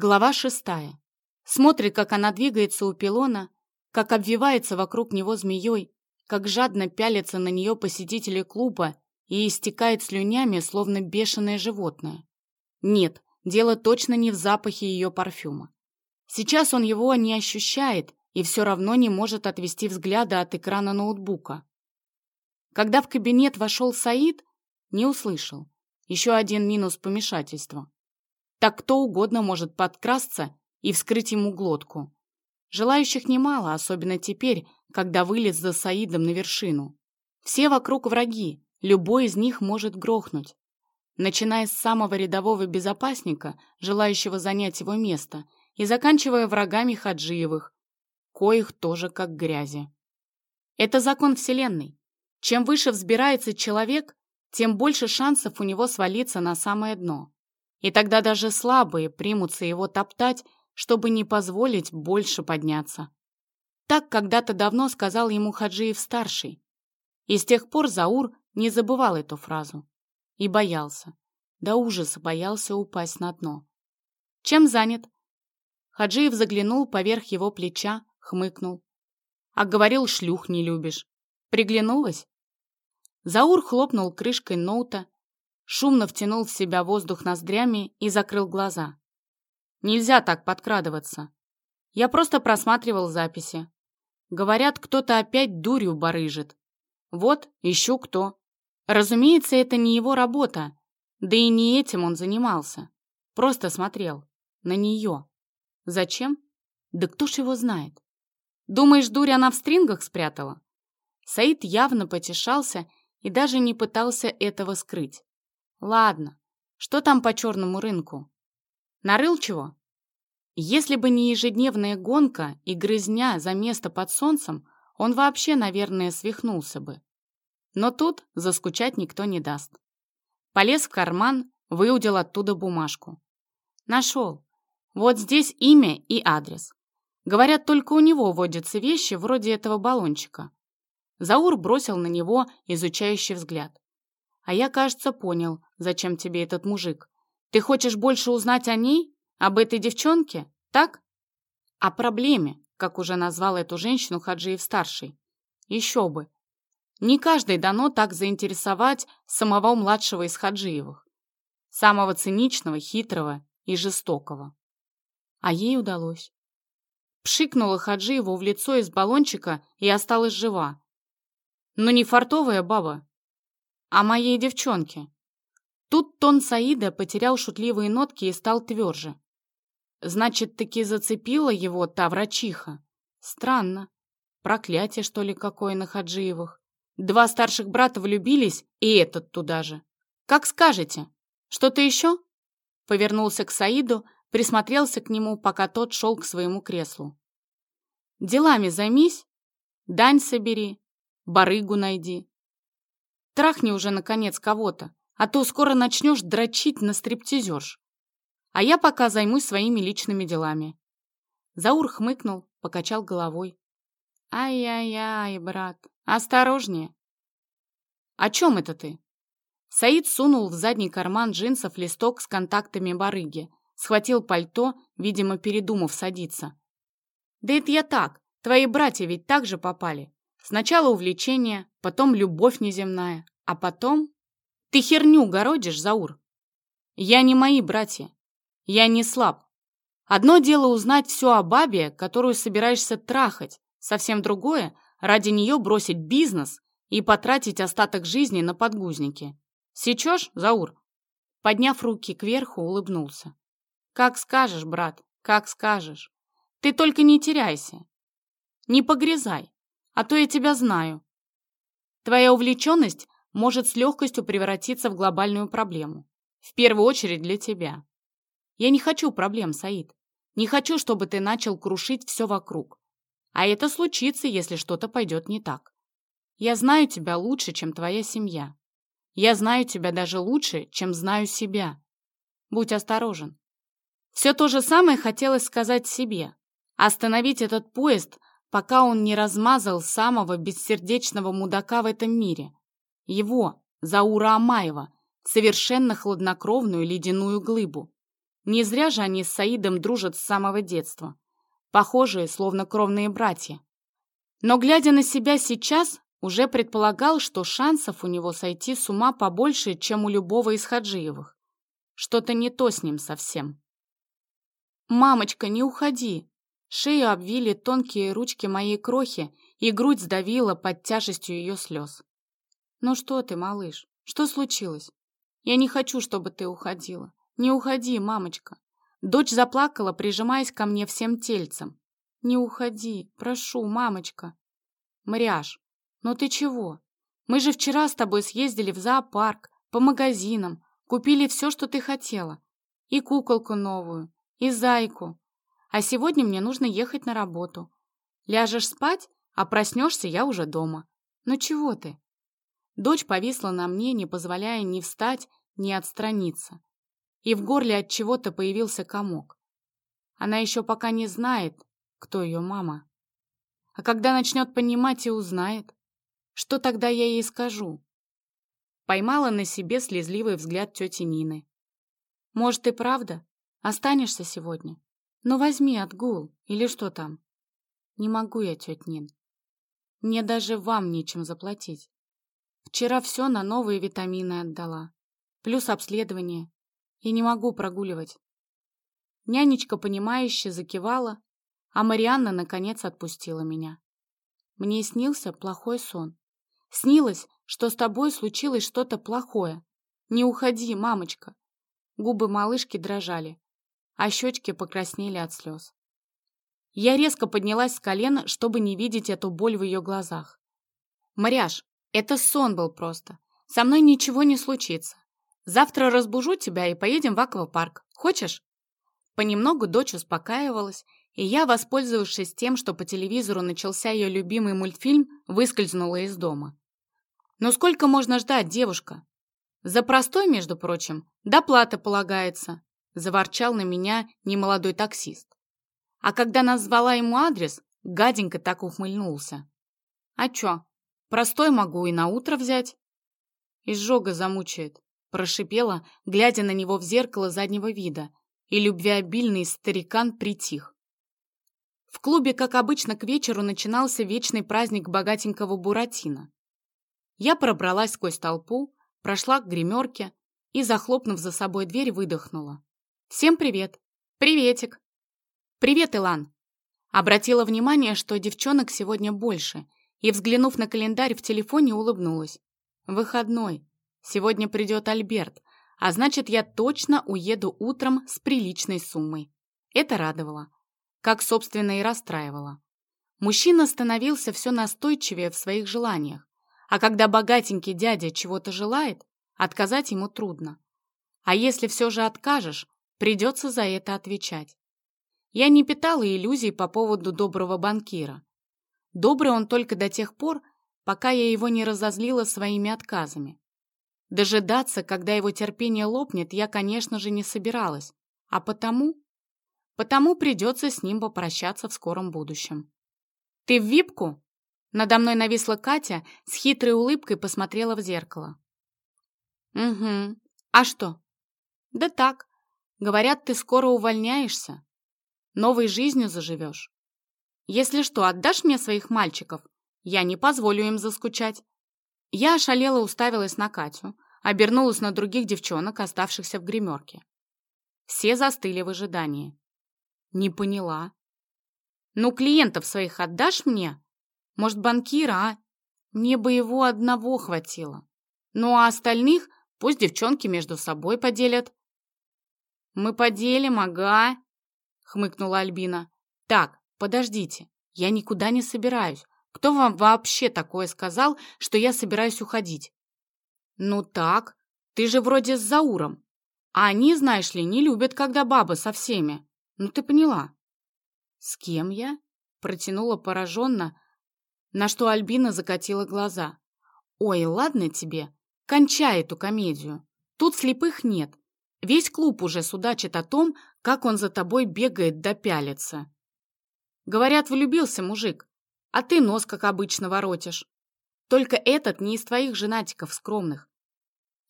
Глава шестая. Смотрит, как она двигается у пилона, как обвивается вокруг него змеей, как жадно пялятся на нее посетители клуба и истекает слюнями, словно бешеное животное. Нет, дело точно не в запахе ее парфюма. Сейчас он его не ощущает и все равно не может отвести взгляда от экрана ноутбука. Когда в кабинет вошел Саид, не услышал. Еще один минус помешательства. Так кто угодно может подкрасться и вскрыть ему глотку. Желающих немало, особенно теперь, когда вылез за Саидом на вершину. Все вокруг враги, любой из них может грохнуть. Начиная с самого рядового безопасника, желающего занять его место, и заканчивая врагами Хаджиевых, коих тоже как грязи. Это закон Вселенной. Чем выше взбирается человек, тем больше шансов у него свалиться на самое дно. И тогда даже слабые примутся его топтать, чтобы не позволить больше подняться. Так когда-то давно сказал ему Хаджиев-старший. И с тех пор Заур не забывал эту фразу. И боялся. До ужаса боялся упасть на дно. «Чем занят?» Хаджиев заглянул поверх его плеча, хмыкнул. «А говорил, шлюх не любишь. Приглянулась?» Заур хлопнул крышкой ноута, шумно втянул в себя воздух ноздрями и закрыл глаза. Нельзя так подкрадываться. Я просто просматривал записи. Говорят, кто-то опять дурью барыжит. Вот, ищу кто. Разумеется, это не его работа. Да и не этим он занимался. Просто смотрел. На нее. Зачем? Да кто ж его знает? Думаешь, дурь она в стрингах спрятала? Саид явно потешался и даже не пытался этого скрыть. Ладно, что там по черному рынку? Нарыл чего? Если бы не ежедневная гонка и грызня за место под солнцем, он вообще, наверное, свихнулся бы. Но тут заскучать никто не даст. Полез в карман, выудил оттуда бумажку. Нашел. Вот здесь имя и адрес. Говорят, только у него водятся вещи вроде этого баллончика. Заур бросил на него изучающий взгляд. А я, кажется, понял, зачем тебе этот мужик. Ты хочешь больше узнать о ней? Об этой девчонке? Так? О проблеме, как уже назвал эту женщину Хаджиев-старший. Еще бы. Не каждой дано так заинтересовать самого младшего из Хаджиевых. Самого циничного, хитрого и жестокого. А ей удалось. Пшикнула Хаджиеву в лицо из баллончика и осталась жива. Но не фартовая баба, о моей девчонке. Тут тон Саида потерял шутливые нотки и стал тверже. Значит, таки зацепила его та врачиха. Странно. Проклятие, что ли, какое на Хаджиевых. Два старших брата влюбились, и этот туда же. Как скажете. Что-то еще? Повернулся к Саиду, присмотрелся к нему, пока тот шел к своему креслу. Делами займись, дань собери, барыгу найди. Трахни уже, наконец, кого-то, а то скоро начнешь дрочить на стриптизерш. А я пока займусь своими личными делами. Заур хмыкнул, покачал головой. Ай-яй-яй, брат, осторожнее. О чем это ты? Саид сунул в задний карман джинсов листок с контактами барыги, схватил пальто, видимо, передумав садиться. Да это я так, твои братья ведь так же попали. Сначала увлечение, потом любовь неземная, а потом... Ты херню городишь, Заур. Я не мои братья. Я не слаб. Одно дело узнать все о бабе, которую собираешься трахать, совсем другое — ради нее бросить бизнес и потратить остаток жизни на подгузники. Сечешь, Заур? Подняв руки кверху, улыбнулся. Как скажешь, брат, как скажешь. Ты только не теряйся. Не погрязай а то я тебя знаю. Твоя увлеченность может с легкостью превратиться в глобальную проблему. В первую очередь для тебя. Я не хочу проблем, Саид. Не хочу, чтобы ты начал крушить все вокруг. А это случится, если что-то пойдет не так. Я знаю тебя лучше, чем твоя семья. Я знаю тебя даже лучше, чем знаю себя. Будь осторожен. Все то же самое хотелось сказать себе. Остановить этот поезд пока он не размазал самого бессердечного мудака в этом мире. Его, Заура Амаева, совершенно хладнокровную ледяную глыбу. Не зря же они с Саидом дружат с самого детства. Похожие, словно кровные братья. Но, глядя на себя сейчас, уже предполагал, что шансов у него сойти с ума побольше, чем у любого из Хаджиевых. Что-то не то с ним совсем. «Мамочка, не уходи!» Шею обвили тонкие ручки моей крохи, и грудь сдавила под тяжестью ее слез. «Ну что ты, малыш, что случилось? Я не хочу, чтобы ты уходила. Не уходи, мамочка!» Дочь заплакала, прижимаясь ко мне всем тельцем. «Не уходи, прошу, мамочка!» «Мряж, ну ты чего? Мы же вчера с тобой съездили в зоопарк, по магазинам, купили все, что ты хотела. И куколку новую, и зайку. А сегодня мне нужно ехать на работу. Ляжешь спать, а проснешься я уже дома. Ну чего ты? Дочь повисла на мне, не позволяя ни встать, ни отстраниться. И в горле от чего-то появился комок. Она еще пока не знает, кто ее мама. А когда начнет понимать и узнает, что тогда я ей скажу? Поймала на себе слезливый взгляд тети Нины. Может, и правда? Останешься сегодня? Ну, возьми отгул, или что там? Не могу я, тетя Нин. Мне даже вам нечем заплатить. Вчера все на новые витамины отдала. Плюс обследование. И не могу прогуливать. Нянечка, понимающе закивала, а Марианна, наконец, отпустила меня. Мне снился плохой сон. Снилось, что с тобой случилось что-то плохое. Не уходи, мамочка. Губы малышки дрожали, а щечки покраснели от слез. Я резко поднялась с колена, чтобы не видеть эту боль в ее глазах. «Маряш, это сон был просто. Со мной ничего не случится. Завтра разбужу тебя и поедем в аквапарк. Хочешь?» Понемногу дочь успокаивалась, и я, воспользовавшись тем, что по телевизору начался ее любимый мультфильм, выскользнула из дома. «Ну сколько можно ждать, девушка?» «За простой, между прочим, доплата полагается», — заворчал на меня немолодой таксист. А когда назвала ему адрес, гаденько так ухмыльнулся. «А чё, простой могу и на утро взять?» «Изжога замучает», — прошипела, глядя на него в зеркало заднего вида, и любвеобильный старикан притих. В клубе, как обычно, к вечеру начинался вечный праздник богатенького Буратино. Я пробралась сквозь толпу, прошла к гримерке и, захлопнув за собой дверь, выдохнула. «Всем привет! Приветик!» «Привет, Илан!» Обратила внимание, что девчонок сегодня больше, и, взглянув на календарь в телефоне, улыбнулась. «Выходной. Сегодня придет Альберт, а значит, я точно уеду утром с приличной суммой». Это радовало как, собственно, и расстраивало. Мужчина становился все настойчивее в своих желаниях, а когда богатенький дядя чего-то желает, отказать ему трудно. А если все же откажешь, придется за это отвечать. Я не питала иллюзий по поводу доброго банкира. Добрый он только до тех пор, пока я его не разозлила своими отказами. Дожидаться, когда его терпение лопнет, я, конечно же, не собиралась, а потому потому придется с ним попрощаться в скором будущем. «Ты в випку?» Надо мной нависла Катя, с хитрой улыбкой посмотрела в зеркало. «Угу. А что?» «Да так. Говорят, ты скоро увольняешься. Новой жизнью заживешь. Если что, отдашь мне своих мальчиков? Я не позволю им заскучать». Я ошалела уставилась на Катю, обернулась на других девчонок, оставшихся в гримерке. Все застыли в ожидании. Не поняла. Ну, клиентов своих отдашь мне? Может, банкира, а? Мне бы его одного хватило. Ну, а остальных пусть девчонки между собой поделят. Мы поделим, ага, хмыкнула Альбина. Так, подождите, я никуда не собираюсь. Кто вам вообще такое сказал, что я собираюсь уходить? Ну так, ты же вроде с Зауром. А они, знаешь ли, не любят, когда баба со всеми. Ну ты поняла. С кем я? Протянула пораженно, на что Альбина закатила глаза. Ой, ладно тебе, кончай эту комедию. Тут слепых нет. Весь клуб уже судачит о том, как он за тобой бегает да пялится. Говорят, влюбился мужик, а ты нос, как обычно, воротишь. Только этот не из твоих женатиков скромных.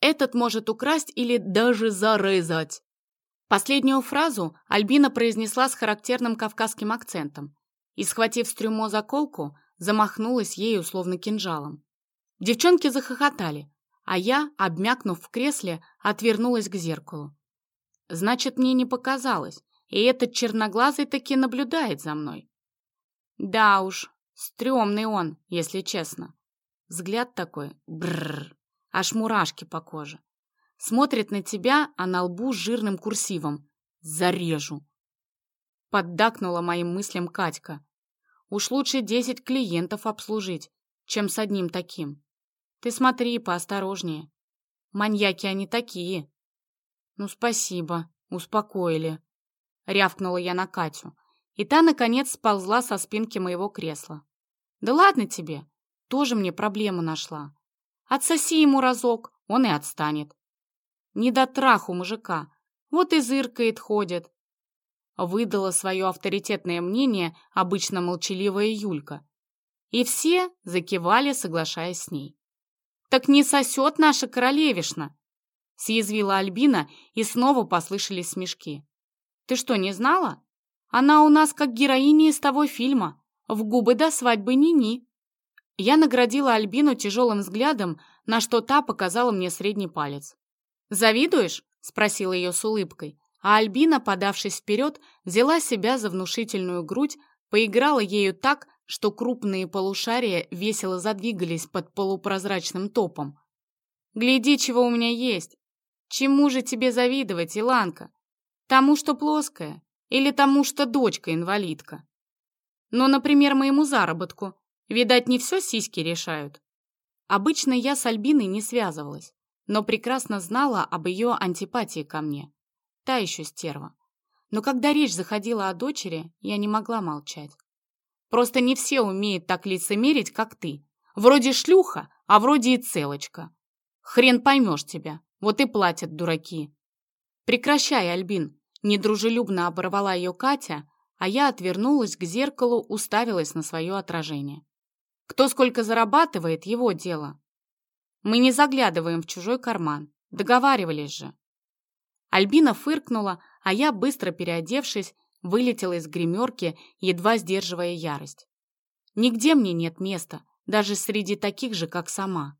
Этот может украсть или даже зарезать. Последнюю фразу Альбина произнесла с характерным кавказским акцентом и, схватив с трюмо заколку, замахнулась ею словно кинжалом. Девчонки захохотали, а я, обмякнув в кресле, отвернулась к зеркалу. Значит, мне не показалось, и этот черноглазый таки наблюдает за мной. Да уж, стрёмный он, если честно. Взгляд такой, бррр, аж мурашки по коже. Смотрит на тебя, а на лбу жирным курсивом. Зарежу. Поддакнула моим мыслям Катька. Уж лучше десять клиентов обслужить, чем с одним таким. Ты смотри поосторожнее. Маньяки они такие. Ну, спасибо, успокоили. Рявкнула я на Катю. И та, наконец, сползла со спинки моего кресла. Да ладно тебе, тоже мне проблему нашла. Отсоси ему разок, он и отстанет. Не до траху мужика, вот и зыркает, ходит. Выдала свое авторитетное мнение обычно молчаливая Юлька. И все закивали, соглашаясь с ней. «Так не сосет наша королевишна!» Съязвила Альбина, и снова послышались смешки. «Ты что, не знала? Она у нас как героиня из того фильма. В губы до свадьбы ни-ни». Я наградила Альбину тяжелым взглядом, на что та показала мне средний палец. «Завидуешь?» — спросила ее с улыбкой, а Альбина, подавшись вперед, взяла себя за внушительную грудь, поиграла ею так, что крупные полушария весело задвигались под полупрозрачным топом. «Гляди, чего у меня есть! Чему же тебе завидовать, Иланка? Тому, что плоская? Или тому, что дочка инвалидка? Ну, например, моему заработку. Видать, не все сиськи решают. Обычно я с Альбиной не связывалась, но прекрасно знала об ее антипатии ко мне. Та еще стерва. Но когда речь заходила о дочери, я не могла молчать. Просто не все умеют так лицемерить, как ты. Вроде шлюха, а вроде и целочка. Хрен поймешь тебя, вот и платят дураки. Прекращай, Альбин, недружелюбно оборвала ее Катя, а я отвернулась к зеркалу, уставилась на свое отражение. Кто сколько зарабатывает, его дело. Мы не заглядываем в чужой карман. Договаривались же. Альбина фыркнула, а я, быстро переодевшись, вылетела из гримерки, едва сдерживая ярость. Нигде мне нет места, даже среди таких же, как сама.